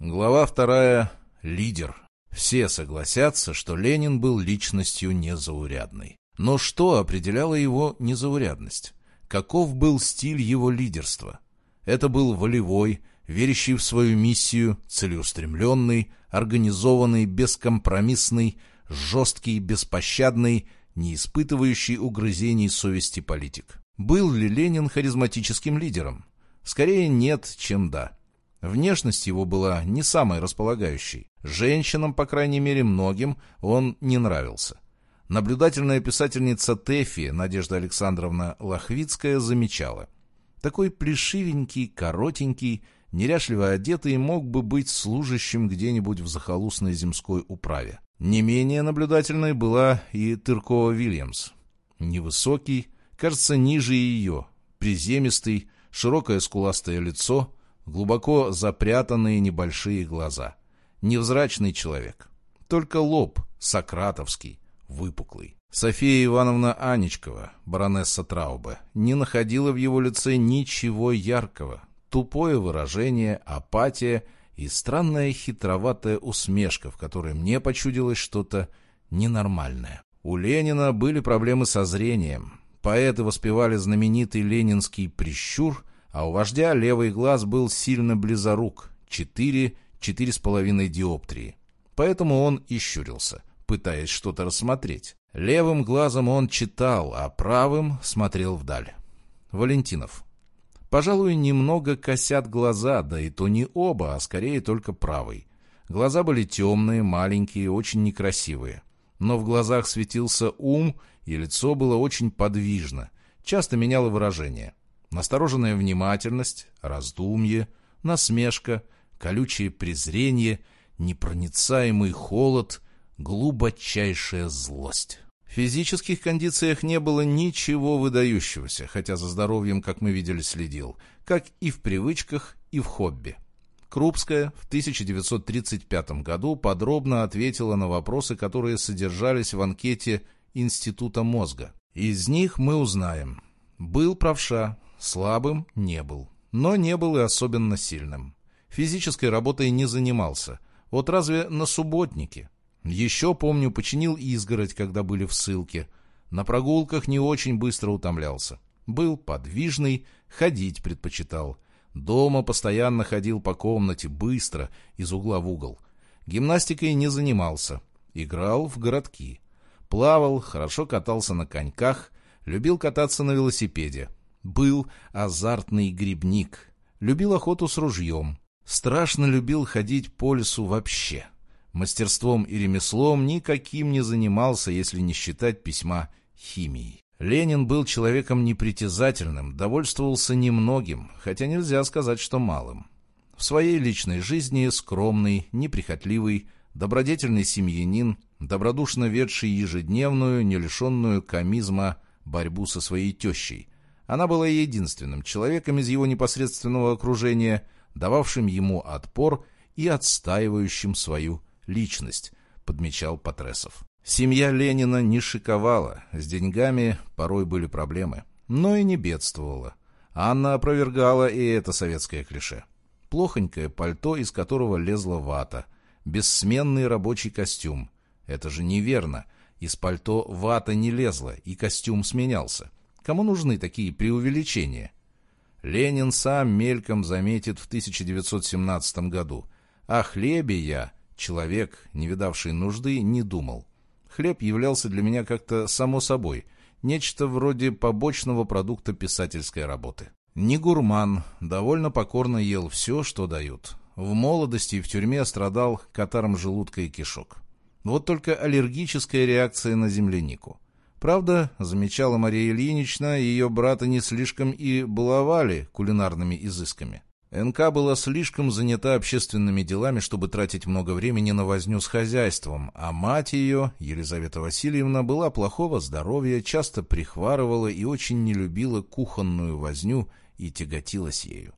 Глава вторая. Лидер. Все согласятся, что Ленин был личностью незаурядной. Но что определяло его незаурядность? Каков был стиль его лидерства? Это был волевой, верящий в свою миссию, целеустремленный, организованный, бескомпромиссный, жесткий, беспощадный, не испытывающий угрызений совести политик. Был ли Ленин харизматическим лидером? Скорее нет, чем да. Внешность его была не самой располагающей. Женщинам, по крайней мере многим, он не нравился. Наблюдательная писательница Тэфи Надежда Александровна Лохвицкая замечала. Такой плешивенький, коротенький, неряшливо одетый мог бы быть служащим где-нибудь в захолустной земской управе. Не менее наблюдательной была и Тыркова Вильямс. Невысокий, кажется, ниже ее, приземистый, широкое скуластое лицо, глубоко запрятанные небольшие глаза. Невзрачный человек. Только лоб, сократовский, выпуклый. София Ивановна Анечкова, баронесса Траубе, не находила в его лице ничего яркого. Тупое выражение, апатия и странная хитроватая усмешка, в которой мне почудилось что-то ненормальное. У Ленина были проблемы со зрением. Поэты воспевали знаменитый ленинский прищур, а у вождя левый глаз был сильно близорук — четыре-четыре с половиной диоптрии. Поэтому он и щурился, пытаясь что-то рассмотреть. Левым глазом он читал, а правым смотрел вдаль. Валентинов. Пожалуй, немного косят глаза, да и то не оба, а скорее только правый. Глаза были темные, маленькие, очень некрасивые. Но в глазах светился ум, и лицо было очень подвижно, часто меняло выражение. Настороженная внимательность, раздумье, насмешка, колючее презрение, непроницаемый холод, глубочайшая злость. В физических кондициях не было ничего выдающегося, хотя за здоровьем, как мы видели, следил, как и в привычках, и в хобби. Крупская в 1935 году подробно ответила на вопросы, которые содержались в анкете Института мозга. Из них мы узнаем. Был правша, Слабым не был, но не был и особенно сильным. Физической работой не занимался. Вот разве на субботнике? Еще, помню, починил изгородь, когда были в ссылке. На прогулках не очень быстро утомлялся. Был подвижный, ходить предпочитал. Дома постоянно ходил по комнате, быстро, из угла в угол. Гимнастикой не занимался. Играл в городки. Плавал, хорошо катался на коньках, любил кататься на велосипеде. Был азартный грибник, любил охоту с ружьем, страшно любил ходить по лесу вообще. Мастерством и ремеслом никаким не занимался, если не считать письма химией. Ленин был человеком непритязательным, довольствовался немногим, хотя нельзя сказать, что малым. В своей личной жизни скромный, неприхотливый, добродетельный семьянин, добродушно ведший ежедневную, не лишенную комизма борьбу со своей тещей, она была единственным человеком из его непосредственного окружения, дававшим ему отпор и отстаивающим свою личность, подмечал Патресов. Семья Ленина не шиковала, с деньгами порой были проблемы, но и не бедствовала. Анна опровергала и это советское клише. Плохонькое пальто, из которого лезла вата, бессменный рабочий костюм. Это же неверно. Из пальто вата не лезла, и костюм сменялся. Кому нужны такие преувеличения? Ленин сам мельком заметит в 1917 году. О хлебе я, человек, не видавший нужды, не думал. Хлеб являлся для меня как-то само собой, нечто вроде побочного продукта писательской работы. Не гурман, довольно покорно ел все, что дают. В молодости и в тюрьме страдал катаром желудка и кишок. Вот только аллергическая реакция на землянику. Правда, замечала Мария Ильинична, ее брата не слишком и баловали кулинарными изысками. НК была слишком занята общественными делами, чтобы тратить много времени на возню с хозяйством, а мать ее, Елизавета Васильевна, была плохого здоровья, часто прихварывала и очень не любила кухонную возню и тяготилась ею.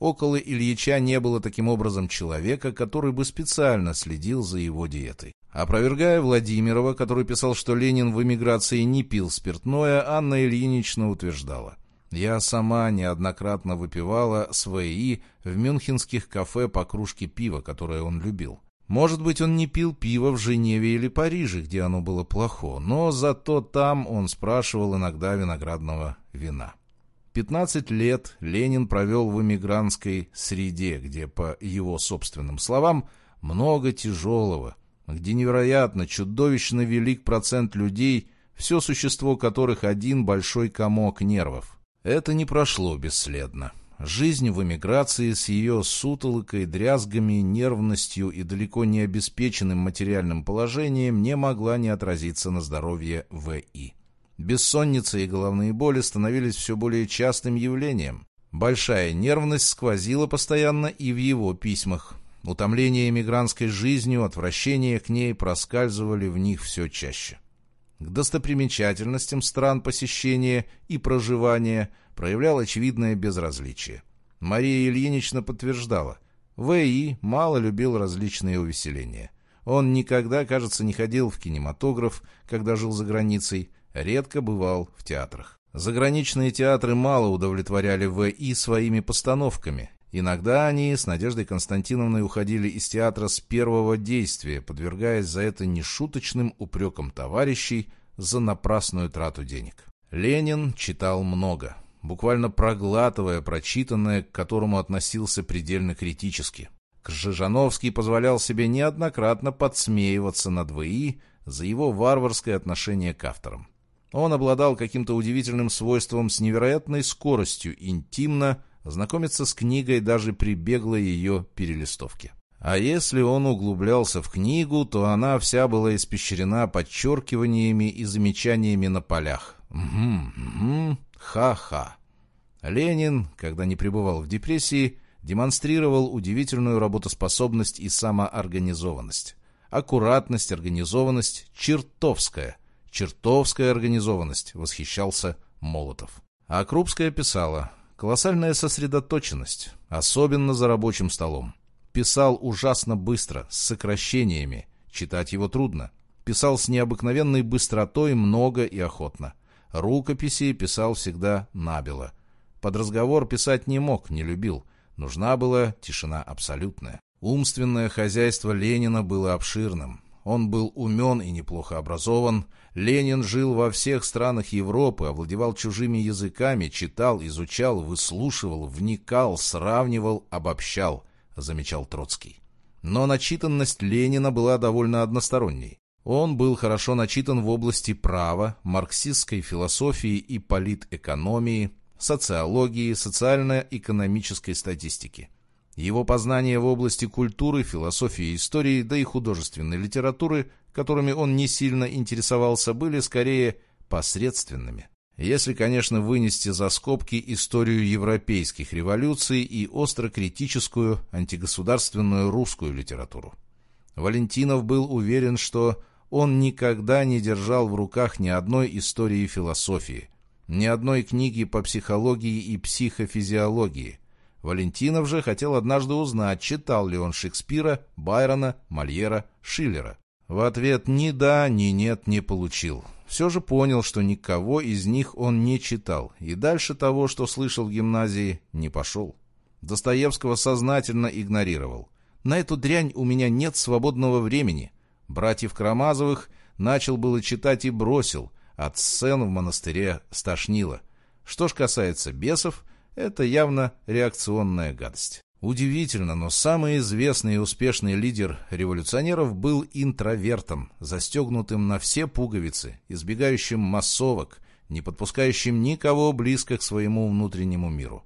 Около Ильича не было таким образом человека, который бы специально следил за его диетой. Опровергая Владимирова, который писал, что Ленин в эмиграции не пил спиртное, Анна Ильинична утверждала. Я сама неоднократно выпивала свои в мюнхенских кафе по кружке пива, которое он любил. Может быть, он не пил пиво в Женеве или Париже, где оно было плохо, но зато там он спрашивал иногда виноградного вина. 15 лет Ленин провел в эмигрантской среде, где, по его собственным словам, много тяжелого, где невероятно, чудовищно велик процент людей, все существо которых один большой комок нервов. Это не прошло бесследно. Жизнь в эмиграции с ее сутолокой, дрязгами, нервностью и далеко не обеспеченным материальным положением не могла не отразиться на здоровье В.И. Бессонница и головные боли становились все более частым явлением. Большая нервность сквозила постоянно и в его письмах. Утомление эмигрантской жизнью, отвращение к ней проскальзывали в них все чаще. К достопримечательностям стран посещения и проживания проявлял очевидное безразличие. Мария Ильинична подтверждала, В.И. мало любил различные увеселения. Он никогда, кажется, не ходил в кинематограф, когда жил за границей, редко бывал в театрах. Заграничные театры мало удовлетворяли В.И. своими постановками. Иногда они с Надеждой Константиновной уходили из театра с первого действия, подвергаясь за это нешуточным упрекам товарищей за напрасную трату денег. Ленин читал много, буквально проглатывая прочитанное, к которому относился предельно критически. Кржижановский позволял себе неоднократно подсмеиваться над ВИ за его варварское отношение к авторам. Он обладал каким-то удивительным свойством с невероятной скоростью интимно знакомиться с книгой даже при беглой ее перелистовке. А если он углублялся в книгу, то она вся была испещрена подчеркиваниями и замечаниями на полях. Угу, угу, ха-ха. Ленин, когда не пребывал в депрессии, демонстрировал удивительную работоспособность и самоорганизованность. Аккуратность, организованность чертовская. Чертовская организованность, восхищался Молотов. А Крупская писала, колоссальная сосредоточенность, особенно за рабочим столом. Писал ужасно быстро, с сокращениями, читать его трудно. Писал с необыкновенной быстротой, много и охотно. Рукописи писал всегда набело. Под разговор писать не мог, не любил. Нужна была тишина абсолютная. Умственное хозяйство Ленина было обширным. Он был умен и неплохо образован. Ленин жил во всех странах Европы, овладевал чужими языками, читал, изучал, выслушивал, вникал, сравнивал, обобщал, замечал Троцкий. Но начитанность Ленина была довольно односторонней. Он был хорошо начитан в области права, марксистской философии и политэкономии, социологии, социально-экономической статистики. Его познания в области культуры, философии, истории, да и художественной литературы, которыми он не сильно интересовался, были скорее посредственными. Если, конечно, вынести за скобки историю европейских революций и остро-критическую антигосударственную русскую литературу. Валентинов был уверен, что он никогда не держал в руках ни одной истории философии, ни одной книги по психологии и психофизиологии, Валентинов же хотел однажды узнать, читал ли он Шекспира, Байрона, Мольера, Шиллера. В ответ ни да, ни нет не получил. Все же понял, что никого из них он не читал, и дальше того, что слышал в гимназии, не пошел. Достоевского сознательно игнорировал. «На эту дрянь у меня нет свободного времени». Братьев Карамазовых начал было читать и бросил, от сцен в монастыре стошнило. Что ж касается бесов, это явно реакционная гадость. Удивительно, но самый известный и успешный лидер революционеров был интровертом, застегнутым на все пуговицы, избегающим массовок, не подпускающим никого близко к своему внутреннему миру.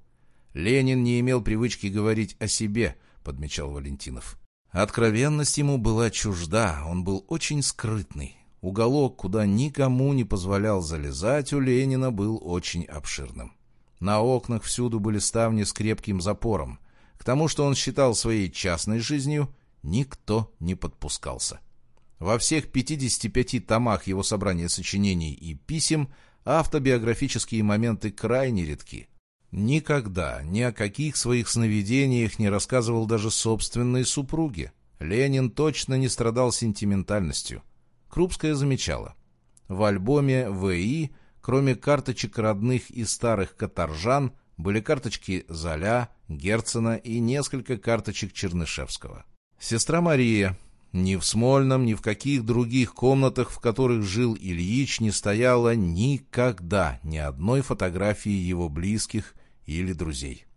Ленин не имел привычки говорить о себе, подмечал Валентинов. Откровенность ему была чужда, он был очень скрытный. Уголок, куда никому не позволял залезать, у Ленина был очень обширным. На окнах всюду были ставни с крепким запором. К тому, что он считал своей частной жизнью, никто не подпускался. Во всех 55 томах его собрания сочинений и писем автобиографические моменты крайне редки. Никогда ни о каких своих сновидениях не рассказывал даже собственной супруге. Ленин точно не страдал сентиментальностью. Крупская замечала. В альбоме В.И. кроме карточек родных и старых каторжан, были карточки Золя, Герцена и несколько карточек Чернышевского. Сестра Мария. Ни в Смольном, ни в каких других комнатах, в которых жил Ильич, не стояло никогда ни одной фотографии его близких или друзей.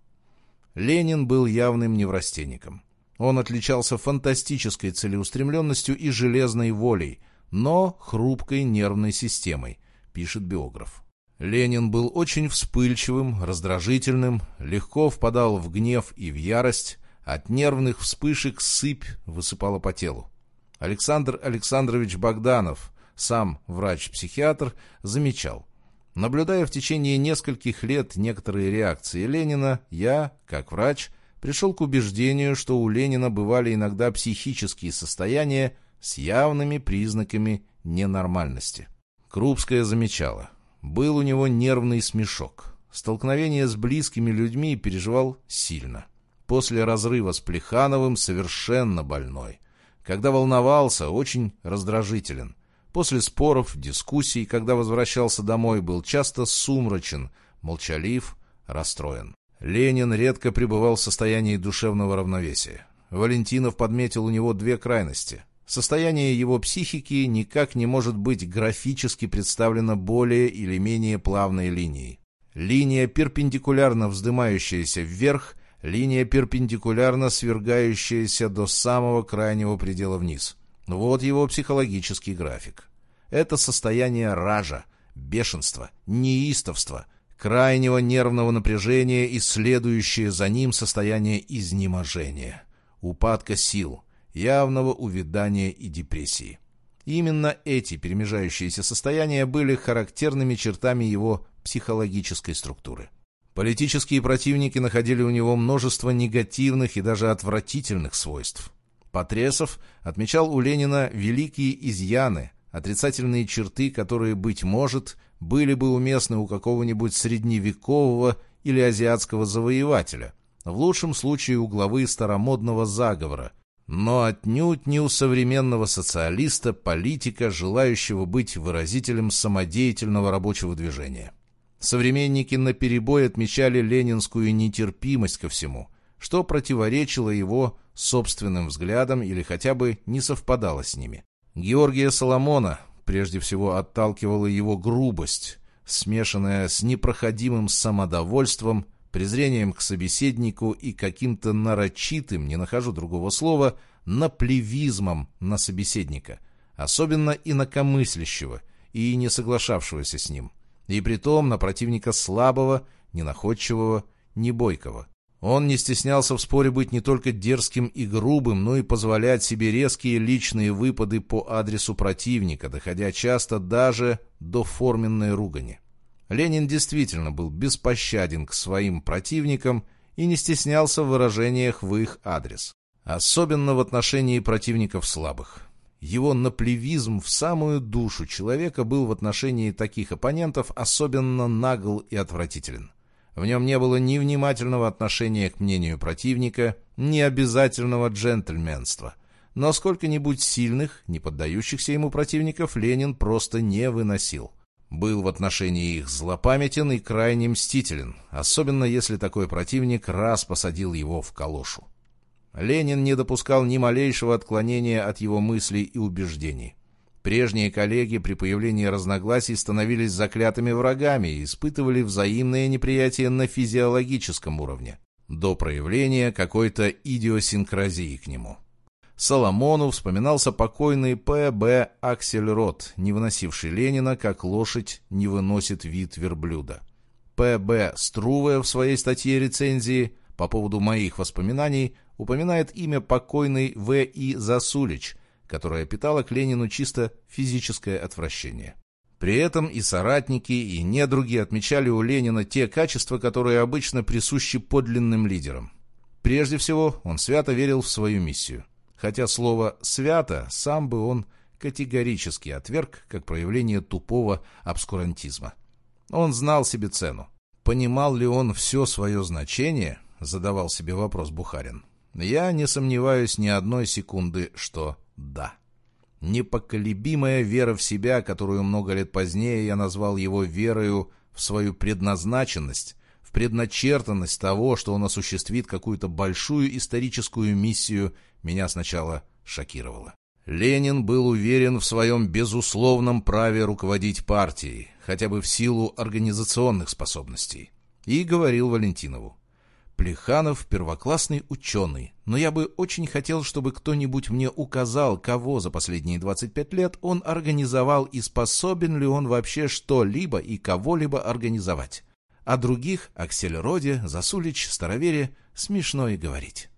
Ленин был явным неврастенником. Он отличался фантастической целеустремленностью и железной волей, но хрупкой нервной системой, пишет биограф. Ленин был очень вспыльчивым, раздражительным, легко впадал в гнев и в ярость, от нервных вспышек сыпь высыпала по телу. Александр Александрович Богданов, сам врач-психиатр, замечал. Наблюдая в течение нескольких лет некоторые реакции Ленина, я, как врач, пришел к убеждению, что у Ленина бывали иногда психические состояния с явными признаками ненормальности. Крупская замечала. Был у него нервный смешок. Столкновение с близкими людьми переживал сильно. После разрыва с Плехановым совершенно больной. Когда волновался, очень раздражителен. После споров, дискуссий, когда возвращался домой, был часто сумрачен, молчалив, расстроен. Ленин редко пребывал в состоянии душевного равновесия. Валентинов подметил у него две крайности. Состояние его психики никак не может быть графически представлено более или менее плавной линией. Линия, перпендикулярно вздымающаяся вверх, линия, перпендикулярно свергающаяся до самого крайнего предела вниз. Вот его психологический график. Это состояние ража, бешенства, неистовства – крайнего нервного напряжения и следующее за ним состояние изнеможения, упадка сил, явного увядания и депрессии. Именно эти перемежающиеся состояния были характерными чертами его психологической структуры. Политические противники находили у него множество негативных и даже отвратительных свойств. Потресов отмечал у Ленина великие изъяны, отрицательные черты, которые, быть может, были бы уместны у какого-нибудь средневекового или азиатского завоевателя, в лучшем случае у главы старомодного заговора, но отнюдь не у современного социалиста, политика, желающего быть выразителем самодеятельного рабочего движения. Современники наперебой отмечали ленинскую нетерпимость ко всему, что противоречило его собственным взглядам или хотя бы не совпадало с ними. Георгия Соломона прежде всего отталкивала его грубость, смешанная с непроходимым самодовольством, презрением к собеседнику и каким-то нарочитым, не нахожу другого слова, наплевизмом на собеседника, особенно инакомыслящего и не соглашавшегося с ним, и притом на противника слабого, ненаходчивого, небойкого. Он не стеснялся в споре быть не только дерзким и грубым, но и позволять себе резкие личные выпады по адресу противника, доходя часто даже до форменной ругани. Ленин действительно был беспощаден к своим противникам и не стеснялся в выражениях в их адрес. Особенно в отношении противников слабых. Его наплевизм в самую душу человека был в отношении таких оппонентов особенно нагл и отвратителен. В нем не было ни внимательного отношения к мнению противника, ни обязательного джентльменства. Но сколько-нибудь сильных, не поддающихся ему противников Ленин просто не выносил. Был в отношении их злопамятен и крайне мстителен, особенно если такой противник раз посадил его в калошу. Ленин не допускал ни малейшего отклонения от его мыслей и убеждений. Прежние коллеги при появлении разногласий становились заклятыми врагами и испытывали взаимное неприятие на физиологическом уровне, до проявления какой-то идиосинкразии к нему. Соломону вспоминался покойный П.Б. Аксельрод, не выносивший Ленина, как лошадь не выносит вид верблюда. П.Б. Струве в своей статье рецензии по поводу моих воспоминаний упоминает имя покойной В.И. Засулич, которая питала к Ленину чисто физическое отвращение. При этом и соратники, и недруги отмечали у Ленина те качества, которые обычно присущи подлинным лидерам. Прежде всего, он свято верил в свою миссию. Хотя слово «свято» сам бы он категорически отверг как проявление тупого обскурантизма. Он знал себе цену. Понимал ли он все свое значение, задавал себе вопрос Бухарин. Я не сомневаюсь ни одной секунды, что да. Непоколебимая вера в себя, которую много лет позднее я назвал его верою в свою предназначенность, предначертанность того, что он осуществит какую-то большую историческую миссию, меня сначала шокировало. Ленин был уверен в своем безусловном праве руководить партией, хотя бы в силу организационных способностей, и говорил Валентинову. Плеханов – первоклассный ученый, но я бы очень хотел, чтобы кто-нибудь мне указал, кого за последние 25 лет он организовал и способен ли он вообще что-либо и кого-либо организовать. О других – Аксельроде, Засулич, Старовере – смешно и говорить.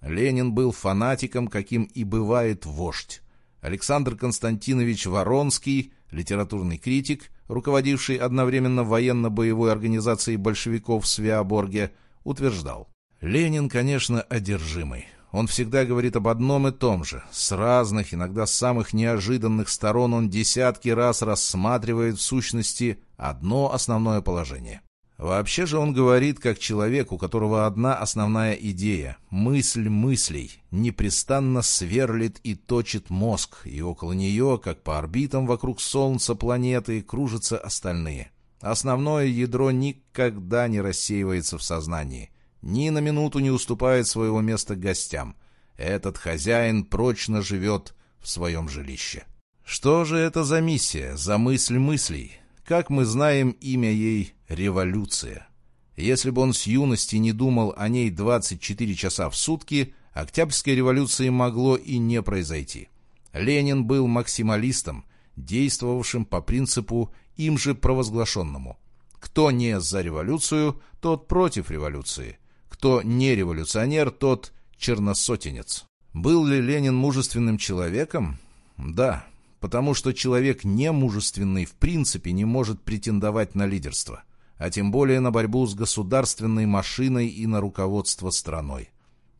Ленин был фанатиком, каким и бывает вождь. Александр Константинович Воронский, литературный критик, руководивший одновременно военно-боевой организацией большевиков в Свеоборге, утверждал. Ленин, конечно, одержимый. Он всегда говорит об одном и том же. С разных, иногда самых неожиданных сторон он десятки раз рассматривает в сущности одно основное положение. Вообще же он говорит как человек, у которого одна основная идея – мысль мыслей, непрестанно сверлит и точит мозг, и около нее, как по орбитам вокруг Солнца планеты, кружатся остальные. Основное ядро никогда не рассеивается в сознании, ни на минуту не уступает своего места гостям. Этот хозяин прочно живет в своем жилище. Что же это за миссия, за мысль мыслей? Как мы знаем, имя ей — революция. Если бы он с юности не думал о ней 24 часа в сутки, Октябрьской революции могло и не произойти. Ленин был максималистом, действовавшим по принципу им же провозглашенному. Кто не за революцию, тот против революции. Кто не революционер, тот черносотенец. Был ли Ленин мужественным человеком? Да, потому что человек немужественный в принципе не может претендовать на лидерство, а тем более на борьбу с государственной машиной и на руководство страной.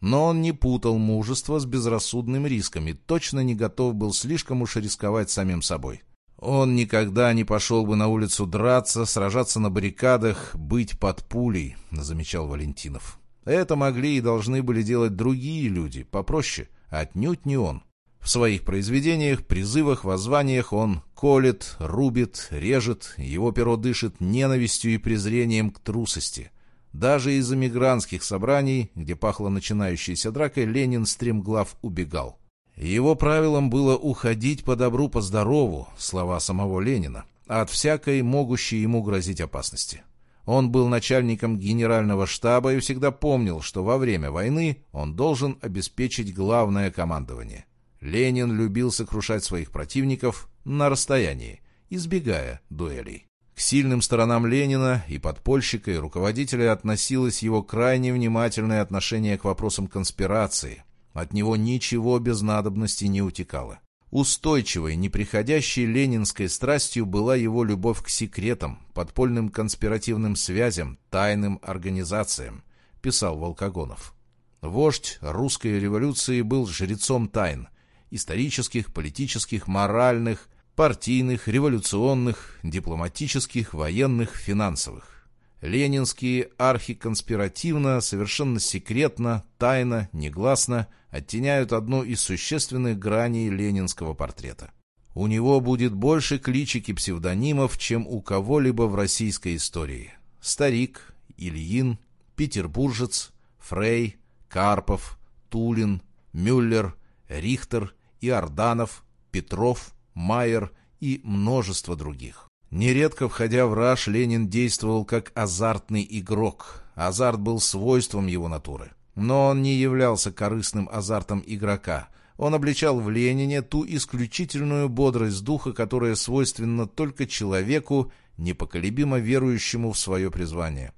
Но он не путал мужество с безрассудным риском и точно не готов был слишком уж рисковать самим собой. Он никогда не пошел бы на улицу драться, сражаться на баррикадах, быть под пулей, замечал Валентинов. Это могли и должны были делать другие люди, попроще, отнюдь не он. В своих произведениях, призывах, воззваниях он колет, рубит, режет, его перо дышит ненавистью и презрением к трусости. Даже из эмигрантских собраний, где пахло начинающейся дракой, Ленин стремглав убегал. Его правилом было уходить по добру, по здорову, слова самого Ленина, от всякой могущей ему грозить опасности. Он был начальником генерального штаба и всегда помнил, что во время войны он должен обеспечить главное командование. Ленин любил сокрушать своих противников на расстоянии, избегая дуэлей. К сильным сторонам Ленина и подпольщика, и руководителя относилось его крайне внимательное отношение к вопросам конспирации. От него ничего без надобности не утекало. Устойчивой, неприходящей ленинской страстью была его любовь к секретам, подпольным конспиративным связям, тайным организациям, писал Волкогонов. Вождь русской революции был жрецом тайн, исторических, политических, моральных, партийных, революционных, дипломатических, военных, финансовых. Ленинские архиконспиративно, совершенно секретно, тайно, негласно оттеняют одну из существенных граней ленинского портрета. У него будет больше кличек и псевдонимов, чем у кого-либо в российской истории. Старик, Ильин, Петербуржец, Фрей, Карпов, Тулин, Мюллер, Рихтер Иорданов, Петров, Майер и множество других. Нередко, входя в раж, Ленин действовал как азартный игрок. Азарт был свойством его натуры. Но он не являлся корыстным азартом игрока. Он обличал в Ленине ту исключительную бодрость духа, которая свойственна только человеку, непоколебимо верующему в свое призвание.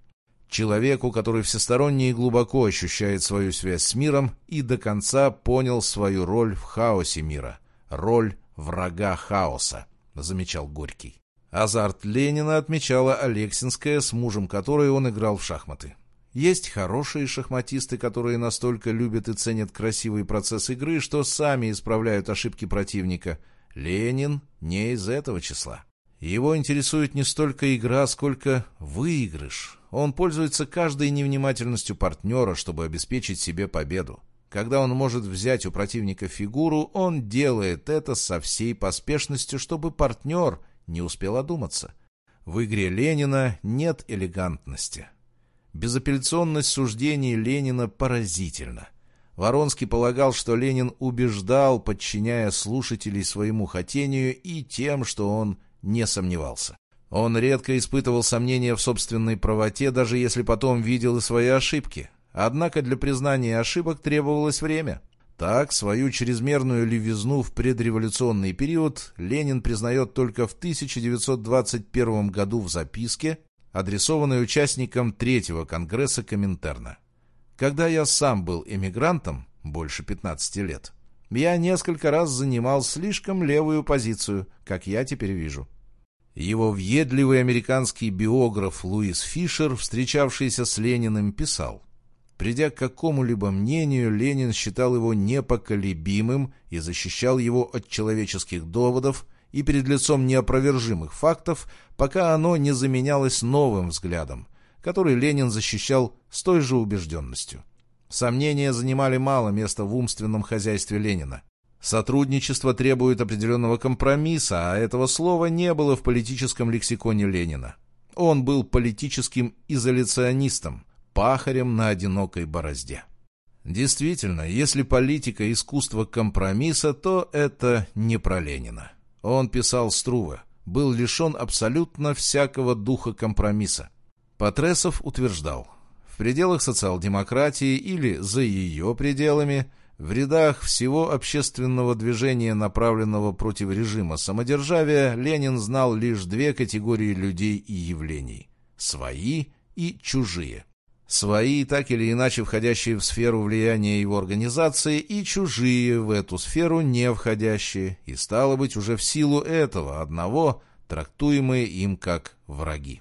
Человеку, который всесторонне и глубоко ощущает свою связь с миром и до конца понял свою роль в хаосе мира. Роль врага хаоса, замечал Горький. Азарт Ленина отмечала Алексинская, с мужем которой он играл в шахматы. Есть хорошие шахматисты, которые настолько любят и ценят красивый процесс игры, что сами исправляют ошибки противника. Ленин не из этого числа. Его интересует не столько игра, сколько выигрыш. Он пользуется каждой невнимательностью партнера, чтобы обеспечить себе победу. Когда он может взять у противника фигуру, он делает это со всей поспешностью, чтобы партнер не успел одуматься. В игре Ленина нет элегантности. Безапелляционность суждений Ленина поразительна. Воронский полагал, что Ленин убеждал, подчиняя слушателей своему хотению и тем, что он не сомневался. Он редко испытывал сомнения в собственной правоте, даже если потом видел и свои ошибки. Однако для признания ошибок требовалось время. Так, свою чрезмерную левизну в предреволюционный период Ленин признает только в 1921 году в записке, адресованной участникам Третьего Конгресса Коминтерна. Когда я сам был эмигрантом, больше 15 лет, я несколько раз занимал слишком левую позицию, как я теперь вижу. Его въедливый американский биограф Луис Фишер, встречавшийся с Лениным, писал, Придя к какому-либо мнению, Ленин считал его непоколебимым и защищал его от человеческих доводов и перед лицом неопровержимых фактов, пока оно не заменялось новым взглядом, который Ленин защищал с той же убежденностью. Сомнения занимали мало места в умственном хозяйстве Ленина. Сотрудничество требует определенного компромисса, а этого слова не было в политическом лексиконе Ленина. Он был политическим изоляционистом, пахарем на одинокой борозде. Действительно, если политика – искусство компромисса, то это не про Ленина. Он писал Струве, был лишен абсолютно всякого духа компромисса. Патресов утверждал, в пределах социал-демократии или за ее пределами, в рядах всего общественного движения, направленного против режима самодержавия, Ленин знал лишь две категории людей и явлений – свои и чужие. Свои, так или иначе входящие в сферу влияния его организации, и чужие в эту сферу не входящие, и, стало быть, уже в силу этого одного, трактуемые им как враги.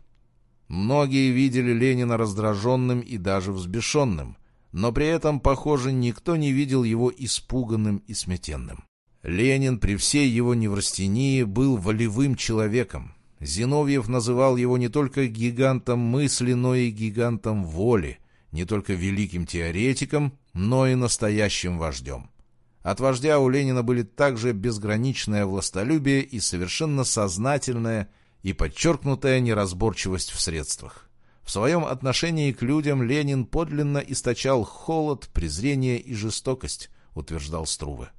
Многие видели Ленина раздраженным и даже взбешенным, но при этом, похоже, никто не видел его испуганным и сметенным. Ленин при всей его неврастении был волевым человеком. Зиновьев называл его не только гигантом мысли, но и гигантом воли, не только великим теоретиком, но и настоящим вождем. От вождя у Ленина были также безграничное властолюбие и совершенно сознательное и подчеркнутая неразборчивость в средствах. В своем отношении к людям Ленин подлинно источал холод, презрение и жестокость, утверждал Струве.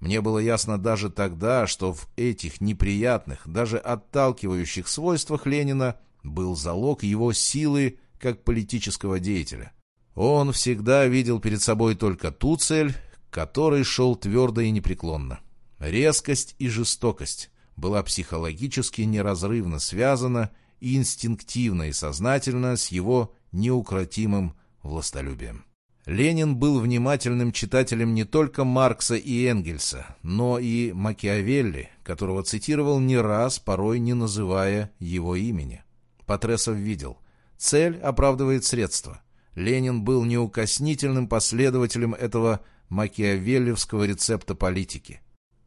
Мне было ясно даже тогда, что в этих неприятных, даже отталкивающих свойствах Ленина был залог его силы как политического деятеля. Он всегда видел перед собой только ту цель, которой шел твердо и непреклонно. Резкость и жестокость, была психологически неразрывно связана инстинктивно и сознательно с его неукротимым властолюбием. Ленин был внимательным читателем не только Маркса и Энгельса, но и Макиавелли, которого цитировал не раз, порой не называя его имени. Патресов видел, цель оправдывает средства. Ленин был неукоснительным последователем этого макиавеллевского рецепта политики.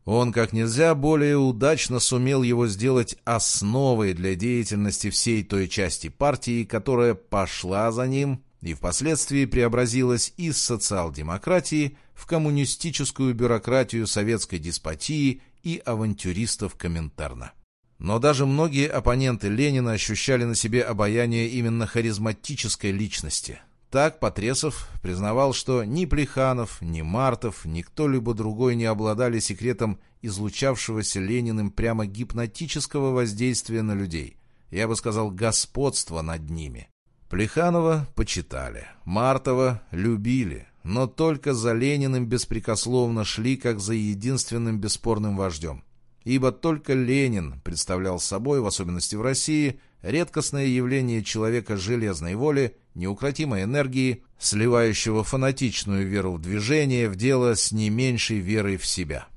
Он как нельзя более удачно сумел его сделать основой для деятельности всей той части партии, которая пошла за ним и впоследствии преобразилась из социал-демократии в коммунистическую бюрократию советской деспотии и авантюристов Коминтерна. Но даже многие оппоненты Ленина ощущали на себе обаяние именно харизматической личности, так Потресов признавал, что ни Плеханов, ни Мартов, ни кто-либо другой не обладали секретом излучавшегося Лениным прямо гипнотического воздействия на людей. Я бы сказал, господства над ними. Плеханова почитали, Мартова любили, но только за Лениным беспрекословно шли, как за единственным бесспорным вождем. Ибо только Ленин представлял собой, в особенности в России, редкостное явление человека железной воли, неукротимой энергии, сливающего фанатичную веру в движение в дело с не меньшей верой в себя.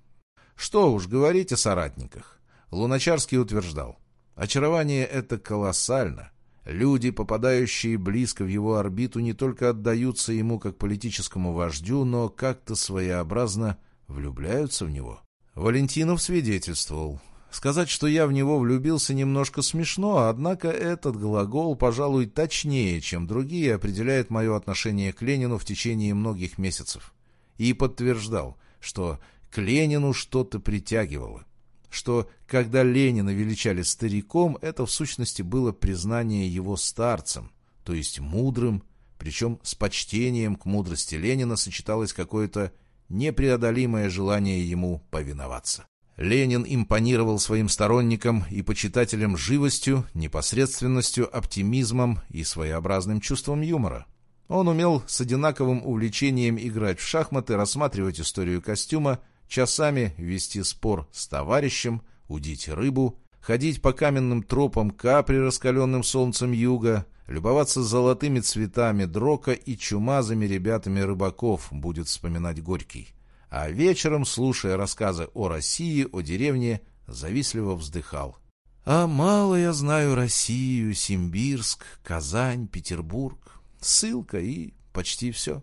Что уж говорить о соратниках. Луначарский утверждал, очарование это колоссально. Люди, попадающие близко в его орбиту, не только отдаются ему как политическому вождю, но как-то своеобразно влюбляются в него. Валентинов свидетельствовал, Сказать, что я в него влюбился, немножко смешно, однако этот глагол, пожалуй, точнее, чем другие, определяет мое отношение к Ленину в течение многих месяцев. и подтверждал, что к Ленину что-то притягивало, что когда Ленина величали стариком, это в сущности было признание его старцем, то есть мудрым, причем с почтением к мудрости Ленина сочеталось какое-то непреодолимое желание ему повиноваться. Ленин импонировал своим сторонникам и почитателям живостью, непосредственностью, оптимизмом и своеобразным чувством юмора. Он умел с одинаковым увлечением играть в шахматы, рассматривать историю костюма, часами вести спор с товарищем, удить рыбу, ходить по каменным тропам капри, раскаленным солнцем юга, любоваться золотыми цветами дрока и чумазыми ребятами рыбаков, будет вспоминать Горький. А вечером, слушая рассказы о России, о деревне, завистливо вздыхал. «А мало я знаю Россию, Симбирск, Казань, Петербург. Ссылка и почти все».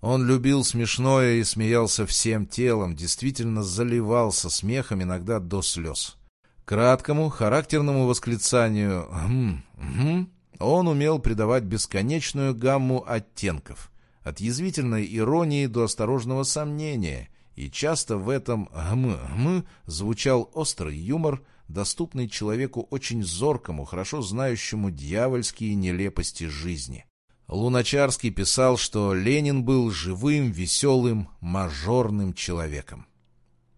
Он любил смешное и смеялся всем телом, действительно заливался смехом иногда до слез. Краткому, характерному восклицанию «хм, хм» Он умел придавать бесконечную гамму оттенков, от язвительной иронии до осторожного сомнения, и часто в этом «гм-гм» звучал острый юмор, доступный человеку очень зоркому, хорошо знающему дьявольские нелепости жизни. Луначарский писал, что Ленин был живым, веселым, мажорным человеком.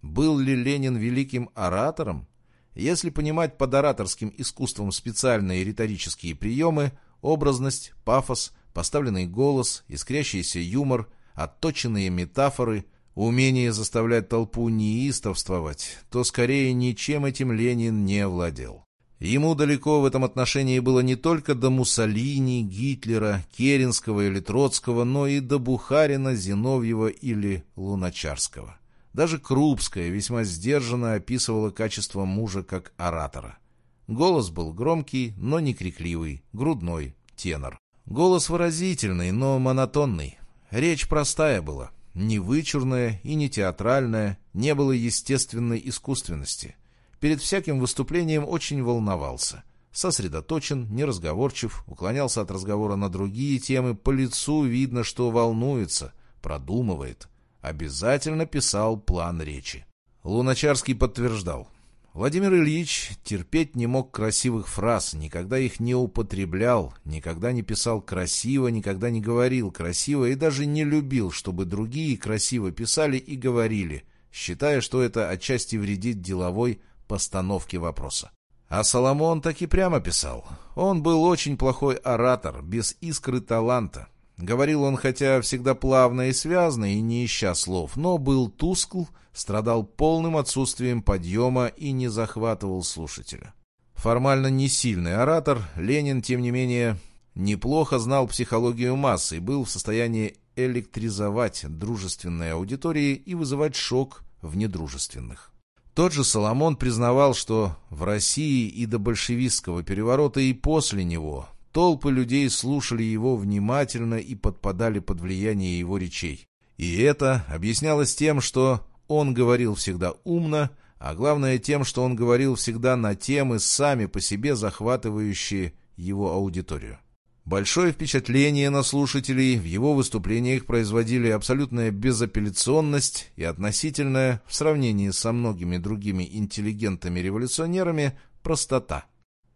Был ли Ленин великим оратором? Если понимать под ораторским искусством специальные риторические приемы, образность, пафос, поставленный голос, искрящийся юмор, отточенные метафоры, умение заставлять толпу неистовствовать, то скорее ничем этим Ленин не владел. Ему далеко в этом отношении было не только до Муссолини, Гитлера, Керенского или Троцкого, но и до Бухарина, Зиновьева или Луначарского. Даже Крупская весьма сдержанно описывала качество мужа как оратора. Голос был громкий, но не крикливый, грудной, тенор. Голос выразительный, но монотонный. Речь простая была, не вычурная и не театральная, не было естественной искусственности. Перед всяким выступлением очень волновался. Сосредоточен, неразговорчив, уклонялся от разговора на другие темы, по лицу видно, что волнуется, продумывает обязательно писал план речи. Луначарский подтверждал. Владимир Ильич терпеть не мог красивых фраз, никогда их не употреблял, никогда не писал красиво, никогда не говорил красиво и даже не любил, чтобы другие красиво писали и говорили, считая, что это отчасти вредит деловой постановке вопроса. А Соломон так и прямо писал. Он был очень плохой оратор, без искры таланта. Говорил он, хотя всегда плавно и связно, и не ища слов, но был тускл, страдал полным отсутствием подъема и не захватывал слушателя. Формально не сильный оратор, Ленин, тем не менее, неплохо знал психологию массы и был в состоянии электризовать дружественные аудитории и вызывать шок в недружественных. Тот же Соломон признавал, что в России и до большевистского переворота и после него Толпы людей слушали его внимательно и подпадали под влияние его речей. И это объяснялось тем, что он говорил всегда умно, а главное тем, что он говорил всегда на темы, сами по себе захватывающие его аудиторию. Большое впечатление на слушателей в его выступлениях производили абсолютная безапелляционность и относительная, в сравнении со многими другими интеллигентами-революционерами, простота.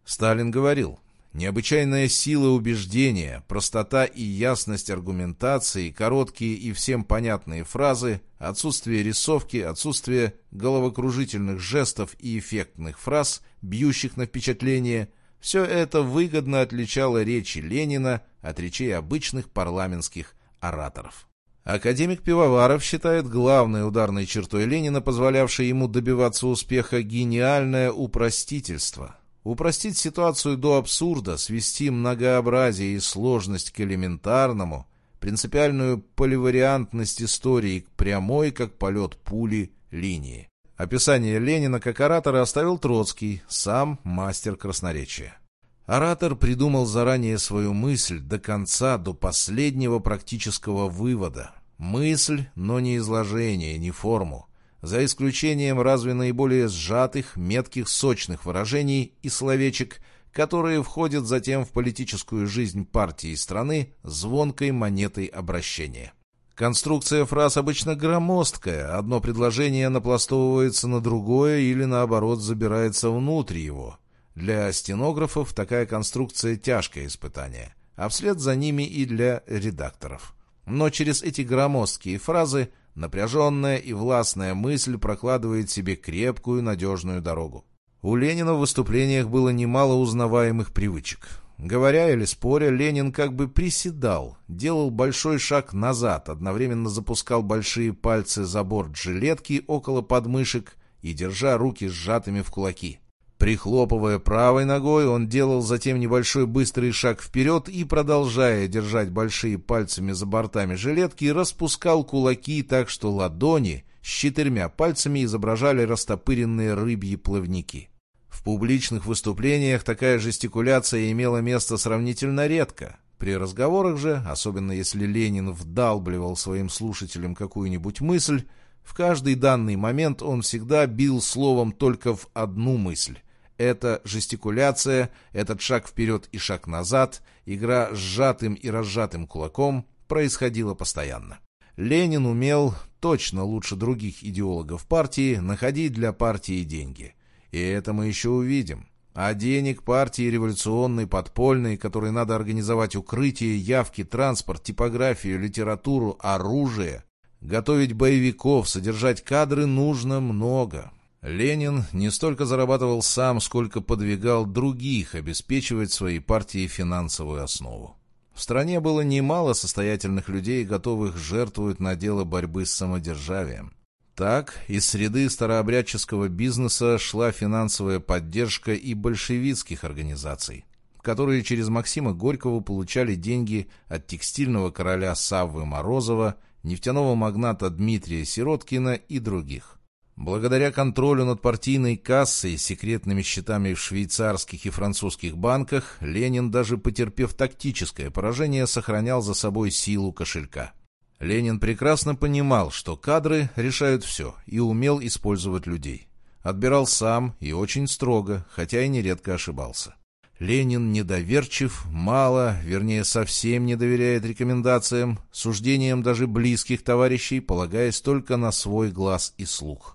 Сталин говорил, Необычайная сила убеждения, простота и ясность аргументации, короткие и всем понятные фразы, отсутствие рисовки, отсутствие головокружительных жестов и эффектных фраз, бьющих на впечатление – все это выгодно отличало речи Ленина от речей обычных парламентских ораторов. Академик Пивоваров считает главной ударной чертой Ленина, позволявшей ему добиваться успеха, гениальное упростительство – Упростить ситуацию до абсурда, свести многообразие и сложность к элементарному, принципиальную поливариантность истории к прямой, как полет пули, линии. Описание Ленина как оратора оставил Троцкий, сам мастер красноречия. Оратор придумал заранее свою мысль до конца, до последнего практического вывода. Мысль, но не изложение, не форму за исключением разве наиболее сжатых, метких, сочных выражений и словечек, которые входят затем в политическую жизнь партии и страны звонкой монетой обращения. Конструкция фраз обычно громоздкая, одно предложение напластовывается на другое или, наоборот, забирается внутрь его. Для стенографов такая конструкция – тяжкое испытание, а вслед за ними и для редакторов. Но через эти громоздкие фразы напряженная и властная мысль прокладывает себе крепкую надежную дорогу. У Ленина в выступлениях было немало узнаваемых привычек. Говоря или споря, Ленин как бы приседал, делал большой шаг назад, одновременно запускал большие пальцы за борт жилетки около подмышек и держа руки сжатыми в кулаки. Прихлопывая правой ногой, он делал затем небольшой быстрый шаг вперед и, продолжая держать большие пальцами за бортами жилетки, распускал кулаки так, что ладони с четырьмя пальцами изображали растопыренные рыбьи плавники. В публичных выступлениях такая жестикуляция имела место сравнительно редко. При разговорах же, особенно если Ленин вдалбливал своим слушателям какую-нибудь мысль, в каждый данный момент он всегда бил словом только в одну мысль. Эта жестикуляция, этот шаг вперед и шаг назад, игра сжатым и разжатым кулаком происходила постоянно. Ленин умел, точно лучше других идеологов партии, находить для партии деньги. И это мы еще увидим. А денег партии революционной, подпольной, которой надо организовать укрытие, явки, транспорт, типографию, литературу, оружие, Готовить боевиков, содержать кадры нужно много. Ленин не столько зарабатывал сам, сколько подвигал других обеспечивать своей партии финансовую основу. В стране было немало состоятельных людей, готовых жертвовать на дело борьбы с самодержавием. Так, из среды старообрядческого бизнеса шла финансовая поддержка и большевистских организаций, которые через Максима Горького получали деньги от текстильного короля Саввы Морозова нефтяного магната Дмитрия Сироткина и других. Благодаря контролю над партийной кассой, секретными счетами в швейцарских и французских банках, Ленин, даже потерпев тактическое поражение, сохранял за собой силу кошелька. Ленин прекрасно понимал, что кадры решают все, и умел использовать людей. Отбирал сам и очень строго, хотя и нередко ошибался. Ленин недоверчив, мало, вернее, совсем не доверяет рекомендациям, суждениям даже близких товарищей, полагаясь только на свой глаз и слух.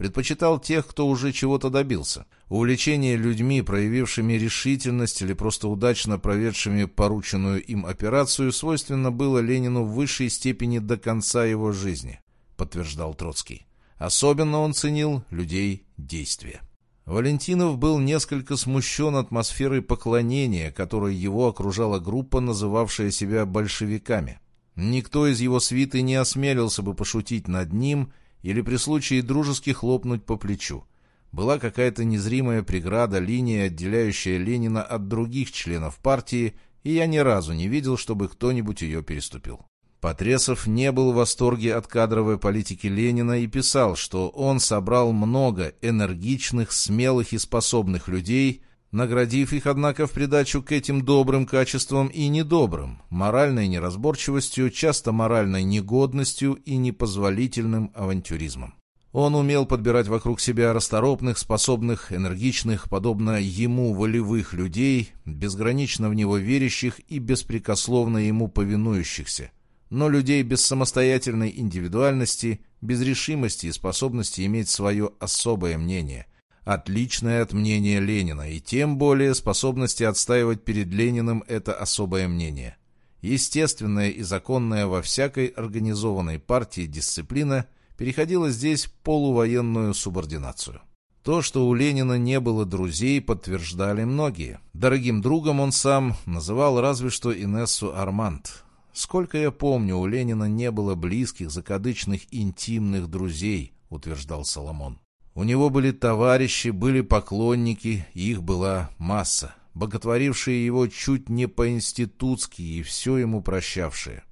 Предпочитал тех, кто уже чего-то добился. Увлечение людьми, проявившими решительность или просто удачно проведшими порученную им операцию, свойственно было Ленину в высшей степени до конца его жизни, подтверждал Троцкий. Особенно он ценил людей действия. Валентинов был несколько смущен атмосферой поклонения, которой его окружала группа, называвшая себя большевиками. Никто из его свиты не осмелился бы пошутить над ним или при случае дружески хлопнуть по плечу. Была какая-то незримая преграда, линия, отделяющая Ленина от других членов партии, и я ни разу не видел, чтобы кто-нибудь ее переступил. Потресов не был в восторге от кадровой политики Ленина и писал, что он собрал много энергичных, смелых и способных людей, наградив их, однако, в придачу к этим добрым качествам и недобрым, моральной неразборчивостью, часто моральной негодностью и непозволительным авантюризмом. Он умел подбирать вокруг себя расторопных, способных, энергичных, подобно ему волевых людей, безгранично в него верящих и беспрекословно ему повинующихся – но людей без самостоятельной индивидуальности, без решимости и способности иметь свое особое мнение, отличное от мнения Ленина, и тем более способности отстаивать перед Лениным это особое мнение. Естественная и законная во всякой организованной партии дисциплина переходила здесь в полувоенную субординацию. То, что у Ленина не было друзей, подтверждали многие. Дорогим другом он сам называл разве что Инессу Арманд, Сколько я помню, у Ленина не было близких, закадычных, интимных друзей, утверждал Соломон. У него были товарищи, были поклонники, их была масса, боготворившие его чуть не по-институтски и все ему прощавшие.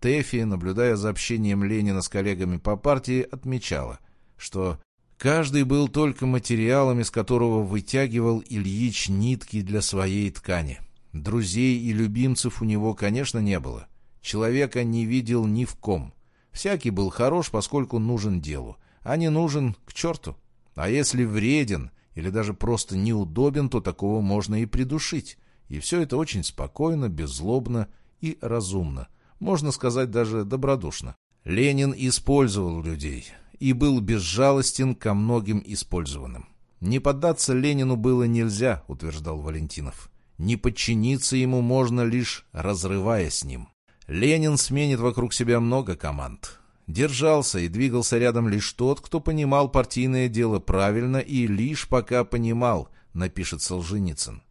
Тэфи, наблюдая за общением Ленина с коллегами по партии, отмечала, что каждый был только материалом, из которого вытягивал Ильич нитки для своей ткани. Друзей и любимцев у него, конечно, не было. Человека не видел ни в ком. Всякий был хорош, поскольку нужен делу, а не нужен к черту. А если вреден или даже просто неудобен, то такого можно и придушить. И все это очень спокойно, беззлобно и разумно. можно сказать даже добродушно. Ленин использовал людей и был безжалостен ко многим использованным. Не поддаться Ленину было нельзя, утверждал Валентинов. Не подчиниться ему можно лишь разрывая с ним. Ленин сменит вокруг себя много команд. Держался и двигался рядом лишь тот, кто понимал партийное дело правильно и лишь пока понимал, напишет Солженицын.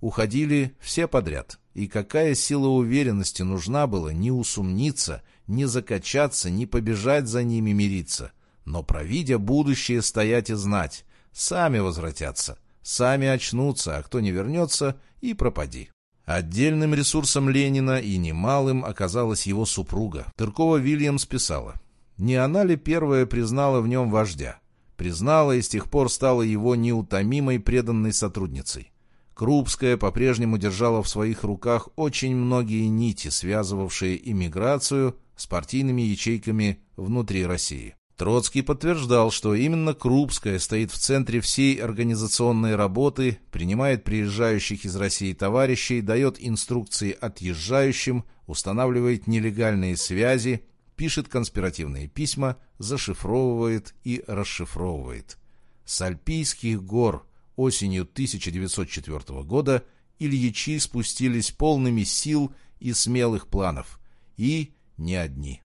Уходили все подряд. И какая сила уверенности нужна была не усомниться, не закачаться, не побежать за ними мириться, но, провидя будущее, стоять и знать, сами возвратятся, сами очнутся, а кто не вернется, и пропади. Отдельным ресурсом Ленина и немалым оказалась его супруга. Тыркова Вильямс писала, «Не она ли первая признала в нем вождя? Признала и с тех пор стала его неутомимой преданной сотрудницей. Крупская по-прежнему держала в своих руках очень многие нити, связывавшие иммиграцию с партийными ячейками внутри России. Троцкий подтверждал, что именно Крупская стоит в центре всей организационной работы, принимает приезжающих из России товарищей, дает инструкции отъезжающим, устанавливает нелегальные связи, пишет конспиративные письма, зашифровывает и расшифровывает. С Альпийских гор осенью 1904 года Ильичи спустились полными сил и смелых планов, и не одни.